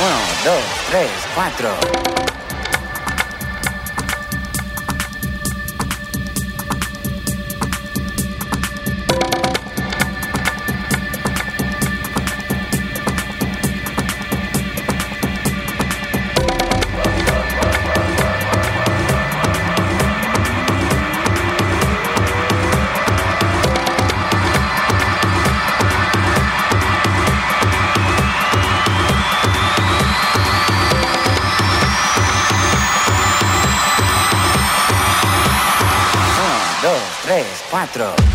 1, 2, 3, 4. Dos, tres, cuatro.